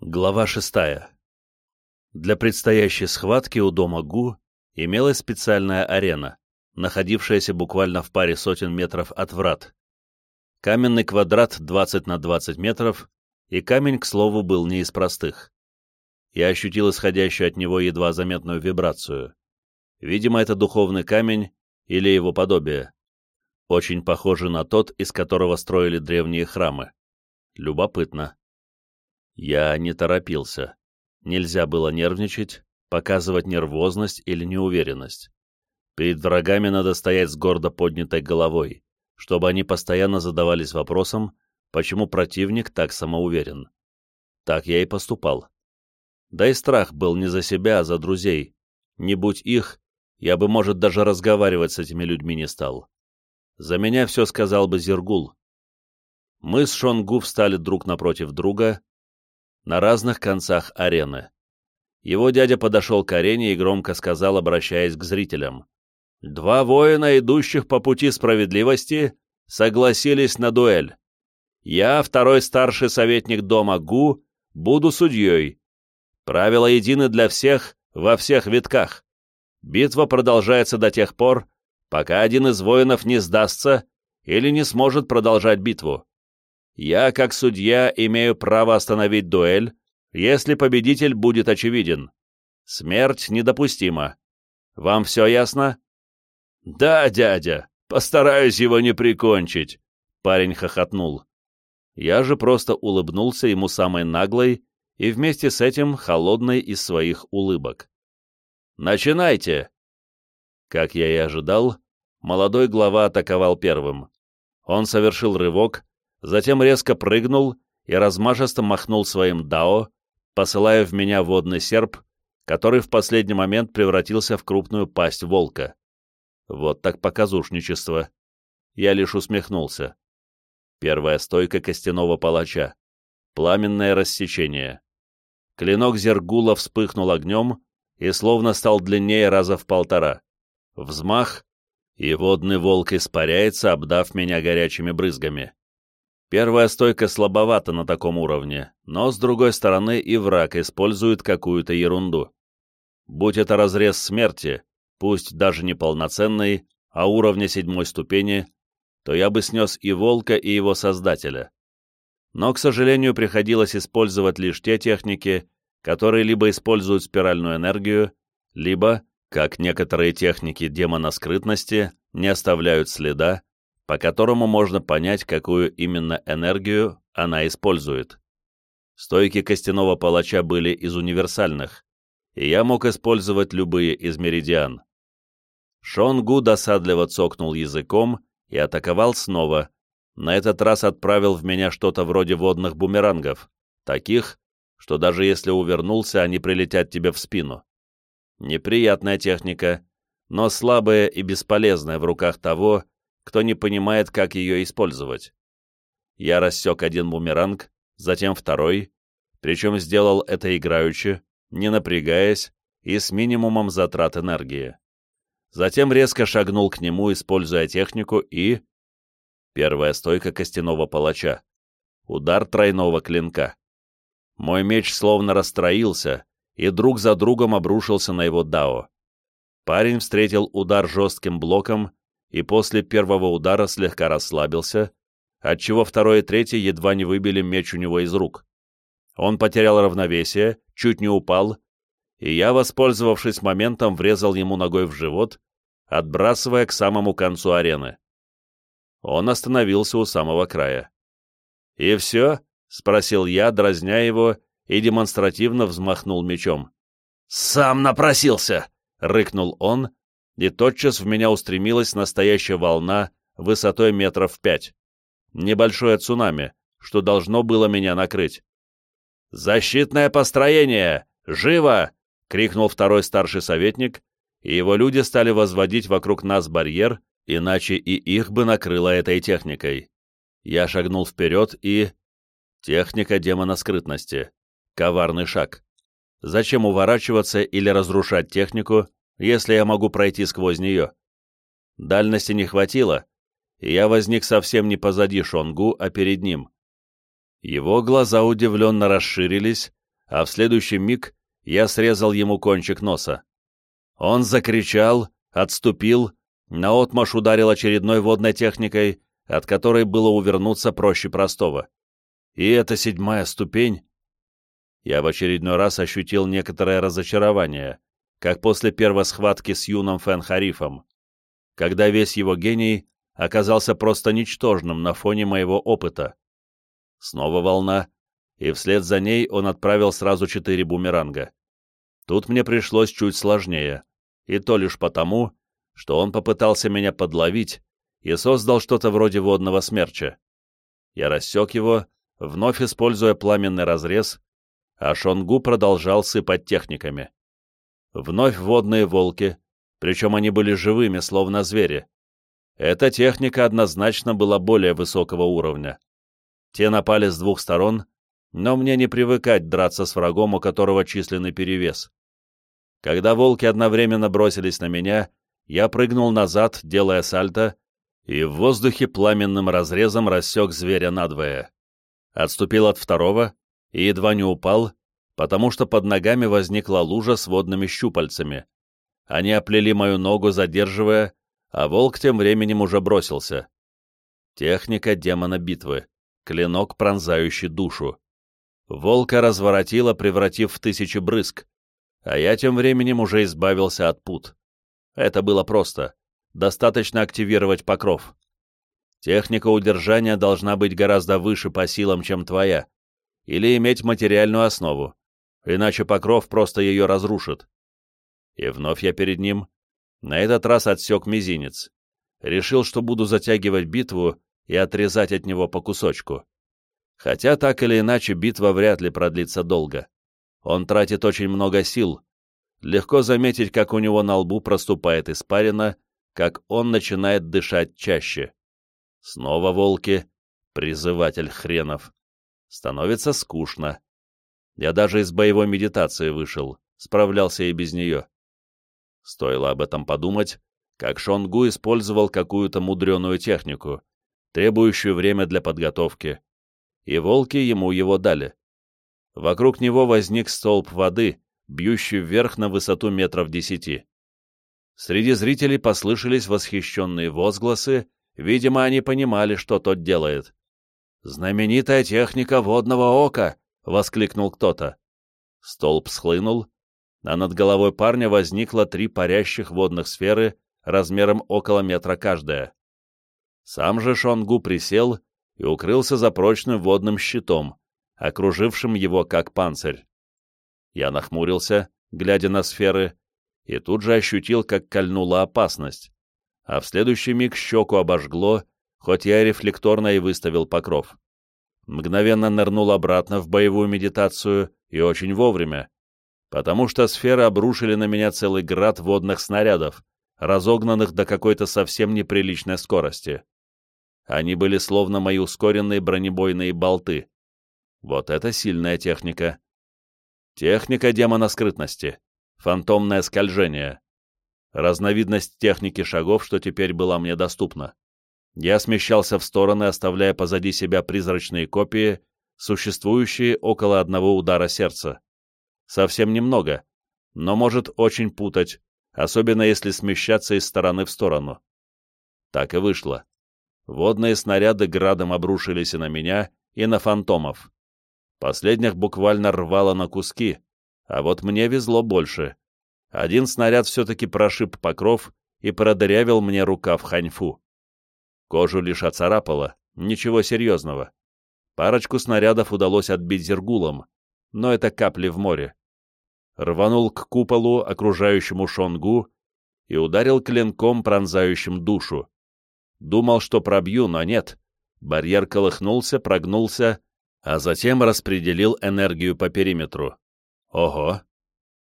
Глава шестая. Для предстоящей схватки у дома Гу имелась специальная арена, находившаяся буквально в паре сотен метров от врат. Каменный квадрат 20 на 20 метров, и камень, к слову, был не из простых. Я ощутил исходящую от него едва заметную вибрацию. Видимо, это духовный камень или его подобие. Очень похоже на тот, из которого строили древние храмы. Любопытно. Я не торопился. Нельзя было нервничать, показывать нервозность или неуверенность. Перед врагами надо стоять с гордо поднятой головой, чтобы они постоянно задавались вопросом, почему противник так самоуверен. Так я и поступал. Да и страх был не за себя, а за друзей. Не будь их, я бы, может, даже разговаривать с этими людьми не стал. За меня все сказал бы Зергул. Мы с Шонгу встали друг напротив друга, на разных концах арены. Его дядя подошел к арене и громко сказал, обращаясь к зрителям. «Два воина, идущих по пути справедливости, согласились на дуэль. Я, второй старший советник дома Гу, буду судьей. Правила едины для всех во всех витках. Битва продолжается до тех пор, пока один из воинов не сдастся или не сможет продолжать битву. Я, как судья, имею право остановить дуэль, если победитель будет очевиден. Смерть недопустима. Вам все ясно? Да, дядя, постараюсь его не прикончить, парень хохотнул. Я же просто улыбнулся ему самой наглой и вместе с этим холодной из своих улыбок. «Начинайте!» Как я и ожидал, молодой глава атаковал первым. Он совершил рывок, затем резко прыгнул и размашисто махнул своим дао, посылая в меня водный серп, который в последний момент превратился в крупную пасть волка. Вот так показушничество. Я лишь усмехнулся. Первая стойка костяного палача. Пламенное рассечение. Клинок Зергула вспыхнул огнем и словно стал длиннее раза в полтора. Взмах, и водный волк испаряется, обдав меня горячими брызгами. Первая стойка слабовата на таком уровне, но, с другой стороны, и враг использует какую-то ерунду. Будь это разрез смерти, пусть даже не полноценный, а уровня седьмой ступени, то я бы снес и волка, и его создателя. Но, к сожалению, приходилось использовать лишь те техники, которые либо используют спиральную энергию, либо, как некоторые техники демона скрытности, не оставляют следа, по которому можно понять, какую именно энергию она использует. Стойки костяного палача были из универсальных, и я мог использовать любые из меридиан. Шонгу досадливо цокнул языком и атаковал снова, на этот раз отправил в меня что-то вроде водных бумерангов, таких, что даже если увернулся, они прилетят тебе в спину. Неприятная техника, но слабая и бесполезная в руках того, кто не понимает, как ее использовать. Я рассек один бумеранг, затем второй, причем сделал это играючи, не напрягаясь и с минимумом затрат энергии. Затем резко шагнул к нему, используя технику, и... Первая стойка костяного палача. Удар тройного клинка. Мой меч словно расстроился, и друг за другом обрушился на его дао. Парень встретил удар жестким блоком и после первого удара слегка расслабился, отчего второй и третий едва не выбили меч у него из рук. Он потерял равновесие, чуть не упал, и я, воспользовавшись моментом, врезал ему ногой в живот, отбрасывая к самому концу арены. Он остановился у самого края. «И все?» — спросил я, дразня его, и демонстративно взмахнул мечом. «Сам напросился!» — рыкнул он, и тотчас в меня устремилась настоящая волна высотой метров пять. Небольшое цунами, что должно было меня накрыть. «Защитное построение! Живо!» — крикнул второй старший советник, и его люди стали возводить вокруг нас барьер, иначе и их бы накрыло этой техникой. Я шагнул вперед и... Техника демона скрытности. Коварный шаг. Зачем уворачиваться или разрушать технику, если я могу пройти сквозь нее. Дальности не хватило, и я возник совсем не позади Шонгу, а перед ним. Его глаза удивленно расширились, а в следующий миг я срезал ему кончик носа. Он закричал, отступил, наотмашь ударил очередной водной техникой, от которой было увернуться проще простого. И это седьмая ступень. Я в очередной раз ощутил некоторое разочарование, как после первой схватки с юным Фэн Харифом, когда весь его гений оказался просто ничтожным на фоне моего опыта. Снова волна, и вслед за ней он отправил сразу четыре бумеранга. Тут мне пришлось чуть сложнее, и то лишь потому, что он попытался меня подловить и создал что-то вроде водного смерча. Я рассек его, вновь используя пламенный разрез, а Шонгу продолжал сыпать техниками. Вновь водные волки, причем они были живыми, словно звери. Эта техника однозначно была более высокого уровня. Те напали с двух сторон, но мне не привыкать драться с врагом, у которого численный перевес. Когда волки одновременно бросились на меня, я прыгнул назад, делая сальто, и в воздухе пламенным разрезом рассек зверя надвое. Отступил от второго и едва не упал, потому что под ногами возникла лужа с водными щупальцами. Они оплели мою ногу, задерживая, а волк тем временем уже бросился. Техника демона битвы. Клинок, пронзающий душу. Волка разворотило, превратив в тысячи брызг, а я тем временем уже избавился от пут. Это было просто. Достаточно активировать покров. Техника удержания должна быть гораздо выше по силам, чем твоя, или иметь материальную основу, иначе покров просто ее разрушит. И вновь я перед ним. На этот раз отсек мизинец. Решил, что буду затягивать битву и отрезать от него по кусочку. Хотя так или иначе битва вряд ли продлится долго. Он тратит очень много сил. Легко заметить, как у него на лбу проступает испарина, как он начинает дышать чаще. Снова волки. Призыватель хренов. Становится скучно. Я даже из боевой медитации вышел, справлялся и без нее. Стоило об этом подумать, как Шонгу использовал какую-то мудреную технику, требующую время для подготовки, и волки ему его дали. Вокруг него возник столб воды, бьющий вверх на высоту метров десяти. Среди зрителей послышались восхищенные возгласы, видимо, они понимали, что тот делает. «Знаменитая техника водного ока!» — воскликнул кто-то. Столб схлынул, а над головой парня возникло три парящих водных сферы размером около метра каждая. Сам же Шонгу присел и укрылся за прочным водным щитом, окружившим его как панцирь. Я нахмурился, глядя на сферы, и тут же ощутил, как кольнула опасность, а в следующий миг щеку обожгло, хоть я рефлекторно и выставил покров. Мгновенно нырнул обратно в боевую медитацию и очень вовремя, потому что сферы обрушили на меня целый град водных снарядов, разогнанных до какой-то совсем неприличной скорости. Они были словно мои ускоренные бронебойные болты. Вот это сильная техника. Техника демона скрытности. Фантомное скольжение. Разновидность техники шагов, что теперь была мне доступна. Я смещался в стороны, оставляя позади себя призрачные копии, существующие около одного удара сердца. Совсем немного, но может очень путать, особенно если смещаться из стороны в сторону. Так и вышло. Водные снаряды градом обрушились и на меня, и на фантомов. Последних буквально рвало на куски, а вот мне везло больше. Один снаряд все-таки прошиб покров и продырявил мне рукав ханьфу. Кожу лишь оцарапало, ничего серьезного. Парочку снарядов удалось отбить зергулом, но это капли в море. Рванул к куполу, окружающему Шонгу, и ударил клинком, пронзающим душу. Думал, что пробью, но нет. Барьер колыхнулся, прогнулся, а затем распределил энергию по периметру. Ого!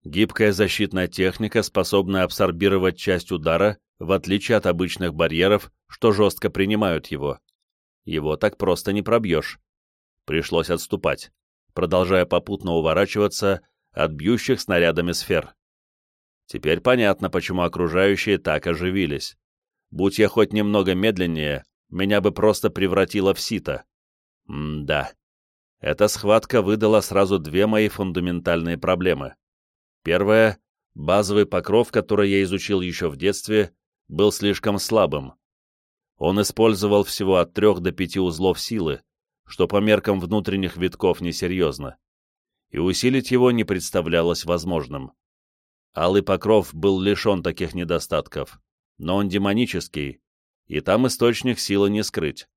Гибкая защитная техника, способная абсорбировать часть удара, в отличие от обычных барьеров, что жестко принимают его. Его так просто не пробьешь. Пришлось отступать, продолжая попутно уворачиваться от бьющих снарядами сфер. Теперь понятно, почему окружающие так оживились. Будь я хоть немного медленнее, меня бы просто превратило в сито. М-да. Эта схватка выдала сразу две мои фундаментальные проблемы. Первая — базовый покров, который я изучил еще в детстве, был слишком слабым. Он использовал всего от трех до пяти узлов силы, что по меркам внутренних витков несерьезно, и усилить его не представлялось возможным. Алый покров был лишен таких недостатков, но он демонический, и там источник силы не скрыть.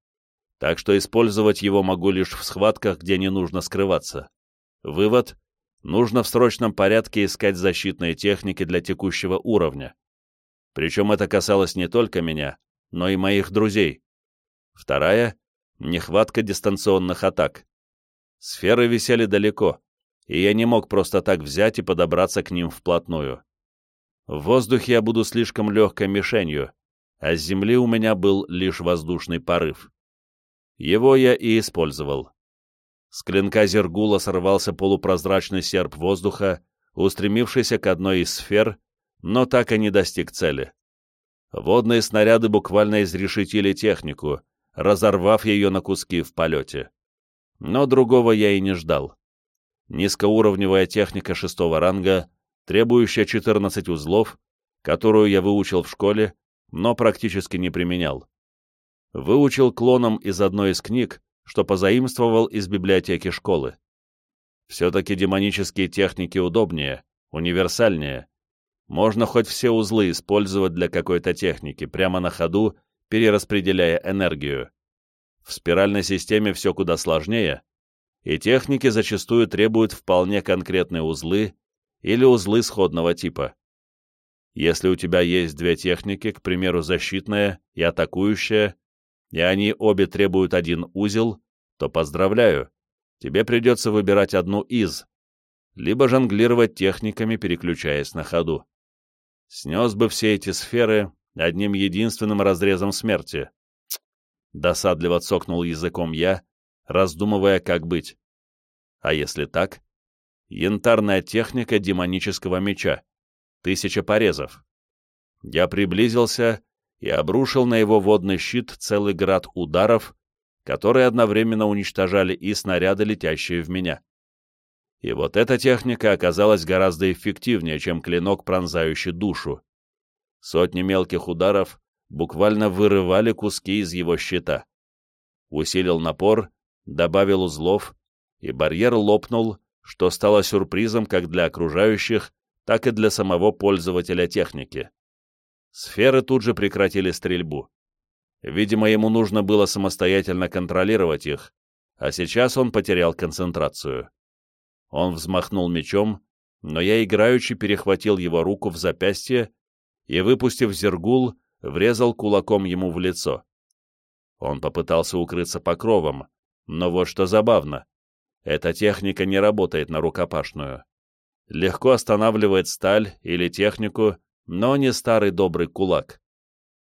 Так что использовать его могу лишь в схватках, где не нужно скрываться. Вывод — нужно в срочном порядке искать защитные техники для текущего уровня. Причем это касалось не только меня, но и моих друзей. Вторая — нехватка дистанционных атак. Сферы висели далеко, и я не мог просто так взять и подобраться к ним вплотную. В воздухе я буду слишком легкой мишенью, а с земли у меня был лишь воздушный порыв. Его я и использовал. С клинка Зергула сорвался полупрозрачный серп воздуха, устремившийся к одной из сфер, но так и не достиг цели. Водные снаряды буквально изрешетили технику, разорвав ее на куски в полете. Но другого я и не ждал. Низкоуровневая техника шестого ранга, требующая 14 узлов, которую я выучил в школе, но практически не применял. Выучил клоном из одной из книг, что позаимствовал из библиотеки школы. Все-таки демонические техники удобнее, универсальнее. Можно хоть все узлы использовать для какой-то техники, прямо на ходу, перераспределяя энергию. В спиральной системе все куда сложнее, и техники зачастую требуют вполне конкретные узлы или узлы сходного типа. Если у тебя есть две техники, к примеру, защитная и атакующая, и они обе требуют один узел, то поздравляю, тебе придется выбирать одну из, либо жонглировать техниками, переключаясь на ходу. Снес бы все эти сферы одним единственным разрезом смерти. Досадливо цокнул языком я, раздумывая, как быть. А если так? Янтарная техника демонического меча тысяча порезов. Я приблизился и обрушил на его водный щит целый град ударов, которые одновременно уничтожали и снаряды, летящие в меня. И вот эта техника оказалась гораздо эффективнее, чем клинок, пронзающий душу. Сотни мелких ударов буквально вырывали куски из его щита. Усилил напор, добавил узлов, и барьер лопнул, что стало сюрпризом как для окружающих, так и для самого пользователя техники. Сферы тут же прекратили стрельбу. Видимо, ему нужно было самостоятельно контролировать их, а сейчас он потерял концентрацию. Он взмахнул мечом, но я играючи перехватил его руку в запястье и, выпустив зергул, врезал кулаком ему в лицо. Он попытался укрыться покровом, но вот что забавно. Эта техника не работает на рукопашную легко останавливает сталь или технику, но не старый добрый кулак.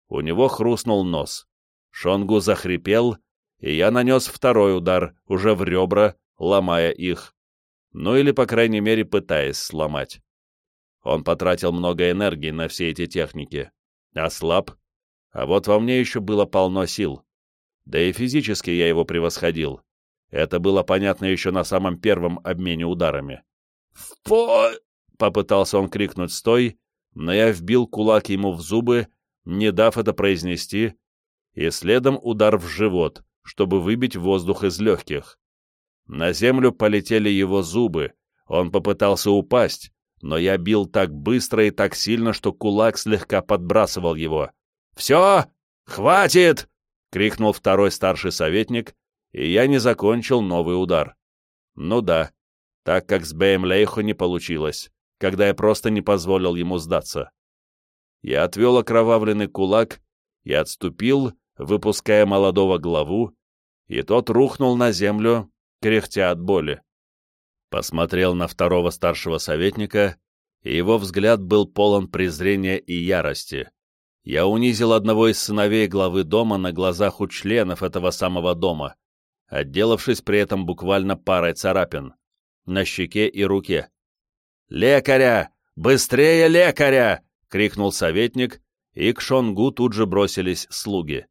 У него хрустнул нос. Шонгу захрипел, и я нанес второй удар, уже в ребра, ломая их. Ну или, по крайней мере, пытаясь сломать. Он потратил много энергии на все эти техники. Ослаб. А вот во мне еще было полно сил. Да и физически я его превосходил. Это было понятно еще на самом первом обмене ударами. «В по...» — попытался он крикнуть «стой», но я вбил кулак ему в зубы, не дав это произнести, и следом удар в живот, чтобы выбить воздух из легких. На землю полетели его зубы, он попытался упасть, но я бил так быстро и так сильно, что кулак слегка подбрасывал его. «Все! Хватит!» — крикнул второй старший советник, и я не закончил новый удар. Ну да, так как с Бэем Лейхо не получилось, когда я просто не позволил ему сдаться. Я отвел окровавленный кулак и отступил, выпуская молодого главу, и тот рухнул на землю, кряхтя от боли. Посмотрел на второго старшего советника, и его взгляд был полон презрения и ярости. Я унизил одного из сыновей главы дома на глазах у членов этого самого дома, отделавшись при этом буквально парой царапин на щеке и руке. «Лекаря! Быстрее лекаря!» — крикнул советник, и к Шонгу тут же бросились слуги.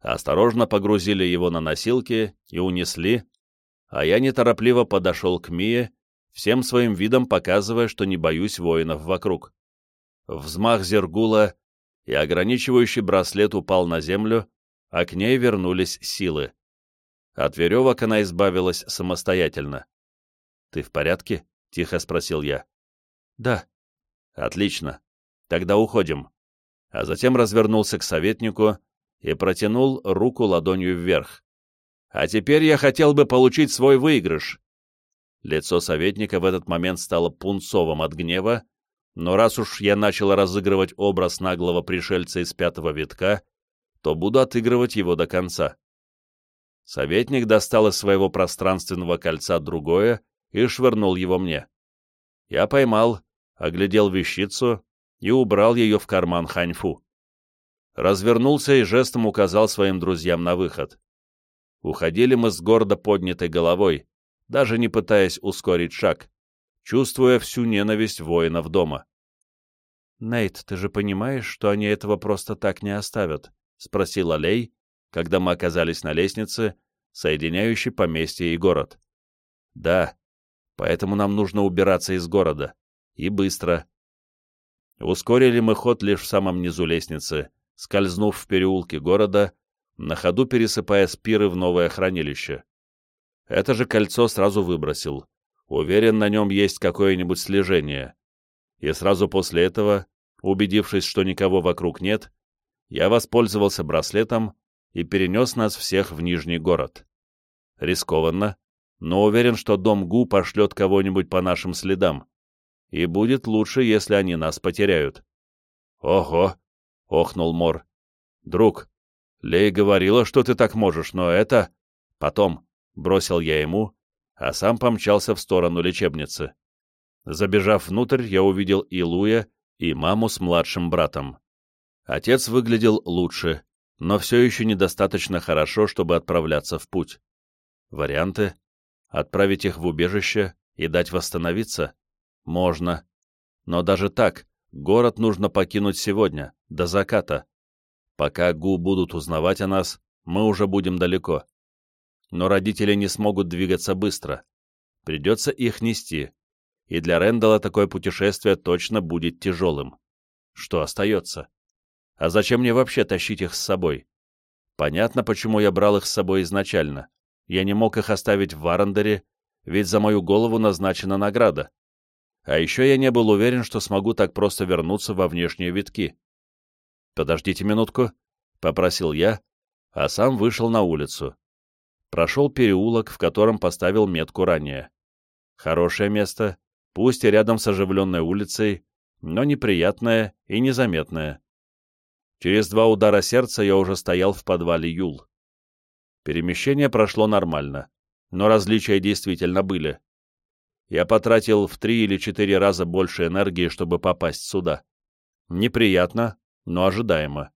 Осторожно погрузили его на носилки и унесли, а я неторопливо подошел к Мие, всем своим видом показывая, что не боюсь воинов вокруг. Взмах зергула, и ограничивающий браслет упал на землю, а к ней вернулись силы. От веревок она избавилась самостоятельно. «Ты в порядке?» — тихо спросил я. «Да». «Отлично. Тогда уходим». А затем развернулся к советнику и протянул руку ладонью вверх. «А теперь я хотел бы получить свой выигрыш». Лицо советника в этот момент стало пунцовым от гнева, но раз уж я начал разыгрывать образ наглого пришельца из пятого витка, то буду отыгрывать его до конца. Советник достал из своего пространственного кольца другое и швырнул его мне. Я поймал, оглядел вещицу и убрал ее в карман ханьфу. Развернулся и жестом указал своим друзьям на выход. Уходили мы с гордо поднятой головой, даже не пытаясь ускорить шаг, чувствуя всю ненависть воинов дома. «Нейт, ты же понимаешь, что они этого просто так не оставят?» — спросил Алей, когда мы оказались на лестнице, соединяющей поместье и город. «Да, поэтому нам нужно убираться из города. И быстро». Ускорили мы ход лишь в самом низу лестницы, скользнув в переулке города, на ходу пересыпая спиры в новое хранилище. Это же кольцо сразу выбросил. Уверен, на нем есть какое-нибудь слежение. И сразу после этого, убедившись, что никого вокруг нет, я воспользовался браслетом и перенес нас всех в Нижний город. Рискованно, но уверен, что дом Гу пошлет кого-нибудь по нашим следам, и будет лучше, если они нас потеряют. «Ого!» — охнул Мор. «Друг, Лей говорила, что ты так можешь, но это...» «Потом», — бросил я ему, а сам помчался в сторону лечебницы. Забежав внутрь, я увидел и Луя, и маму с младшим братом. Отец выглядел лучше, но все еще недостаточно хорошо, чтобы отправляться в путь. Варианты? Отправить их в убежище и дать восстановиться? Можно. Но даже так, город нужно покинуть сегодня, до заката. Пока Гу будут узнавать о нас, мы уже будем далеко. Но родители не смогут двигаться быстро. Придется их нести. И для Рэндала такое путешествие точно будет тяжелым. Что остается? А зачем мне вообще тащить их с собой? Понятно, почему я брал их с собой изначально. Я не мог их оставить в Варандере, ведь за мою голову назначена награда. А еще я не был уверен, что смогу так просто вернуться во внешние витки. «Подождите минутку», — попросил я, а сам вышел на улицу. Прошел переулок, в котором поставил метку ранее. Хорошее место, пусть и рядом с оживленной улицей, но неприятное и незаметное. Через два удара сердца я уже стоял в подвале Юл. Перемещение прошло нормально, но различия действительно были. Я потратил в три или четыре раза больше энергии, чтобы попасть сюда. Неприятно, но ожидаемо.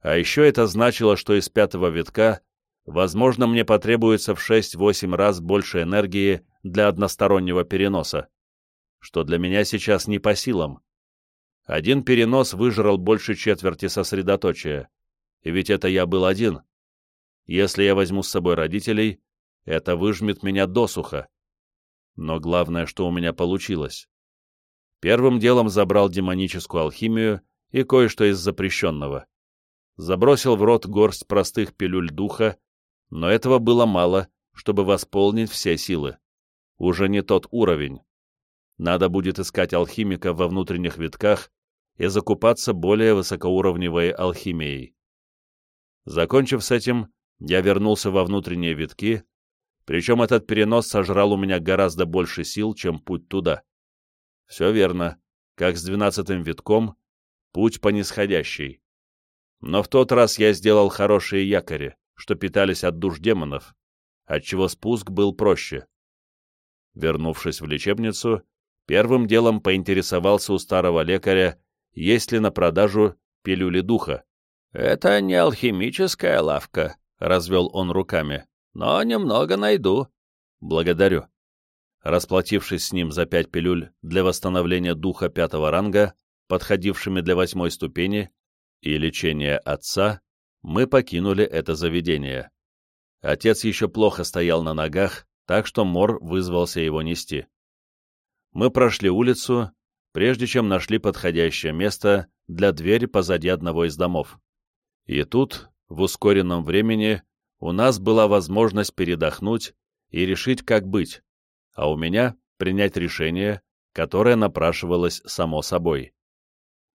А еще это значило, что из пятого витка, возможно, мне потребуется в 6-8 раз больше энергии для одностороннего переноса, что для меня сейчас не по силам. Один перенос выжрал больше четверти сосредоточия. И ведь это я был один. Если я возьму с собой родителей, это выжмет меня досуха. Но главное, что у меня получилось. Первым делом забрал демоническую алхимию и кое-что из запрещенного. Забросил в рот горсть простых пилюль духа, но этого было мало, чтобы восполнить все силы. Уже не тот уровень. Надо будет искать алхимика во внутренних витках и закупаться более высокоуровневой алхимией. Закончив с этим, я вернулся во внутренние витки, причем этот перенос сожрал у меня гораздо больше сил, чем путь туда. Все верно, как с двенадцатым витком, путь по нисходящей. Но в тот раз я сделал хорошие якори, что питались от душ демонов, отчего спуск был проще. Вернувшись в лечебницу, Первым делом поинтересовался у старого лекаря, есть ли на продажу пилюли духа. «Это не алхимическая лавка», — развел он руками, — «но немного найду». «Благодарю». Расплатившись с ним за пять пилюль для восстановления духа пятого ранга, подходившими для восьмой ступени, и лечения отца, мы покинули это заведение. Отец еще плохо стоял на ногах, так что Мор вызвался его нести. Мы прошли улицу, прежде чем нашли подходящее место для двери позади одного из домов. И тут, в ускоренном времени, у нас была возможность передохнуть и решить, как быть, а у меня принять решение, которое напрашивалось само собой.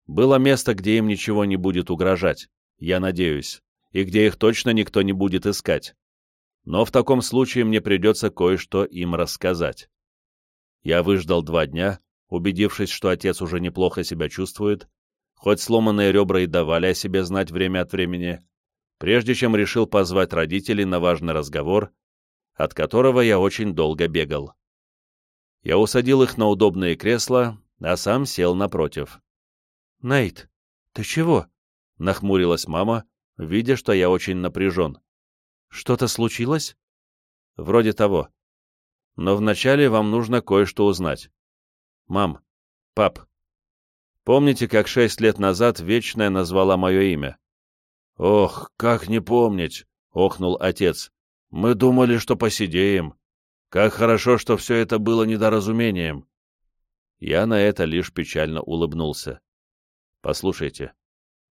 Было место, где им ничего не будет угрожать, я надеюсь, и где их точно никто не будет искать. Но в таком случае мне придется кое-что им рассказать. Я выждал два дня, убедившись, что отец уже неплохо себя чувствует, хоть сломанные ребра и давали о себе знать время от времени, прежде чем решил позвать родителей на важный разговор, от которого я очень долго бегал. Я усадил их на удобные кресла, а сам сел напротив. «Нейт, ты чего?» — нахмурилась мама, видя, что я очень напряжен. «Что-то случилось?» «Вроде того. Но вначале вам нужно кое-что узнать. Мам, пап, помните, как шесть лет назад Вечная назвала мое имя?» «Ох, как не помнить!» — охнул отец. «Мы думали, что посидеем. Как хорошо, что все это было недоразумением!» Я на это лишь печально улыбнулся. «Послушайте,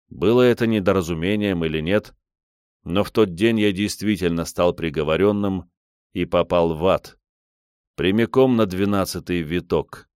было это недоразумением или нет, но в тот день я действительно стал приговоренным и попал в ад, прямиком на двенадцатый виток.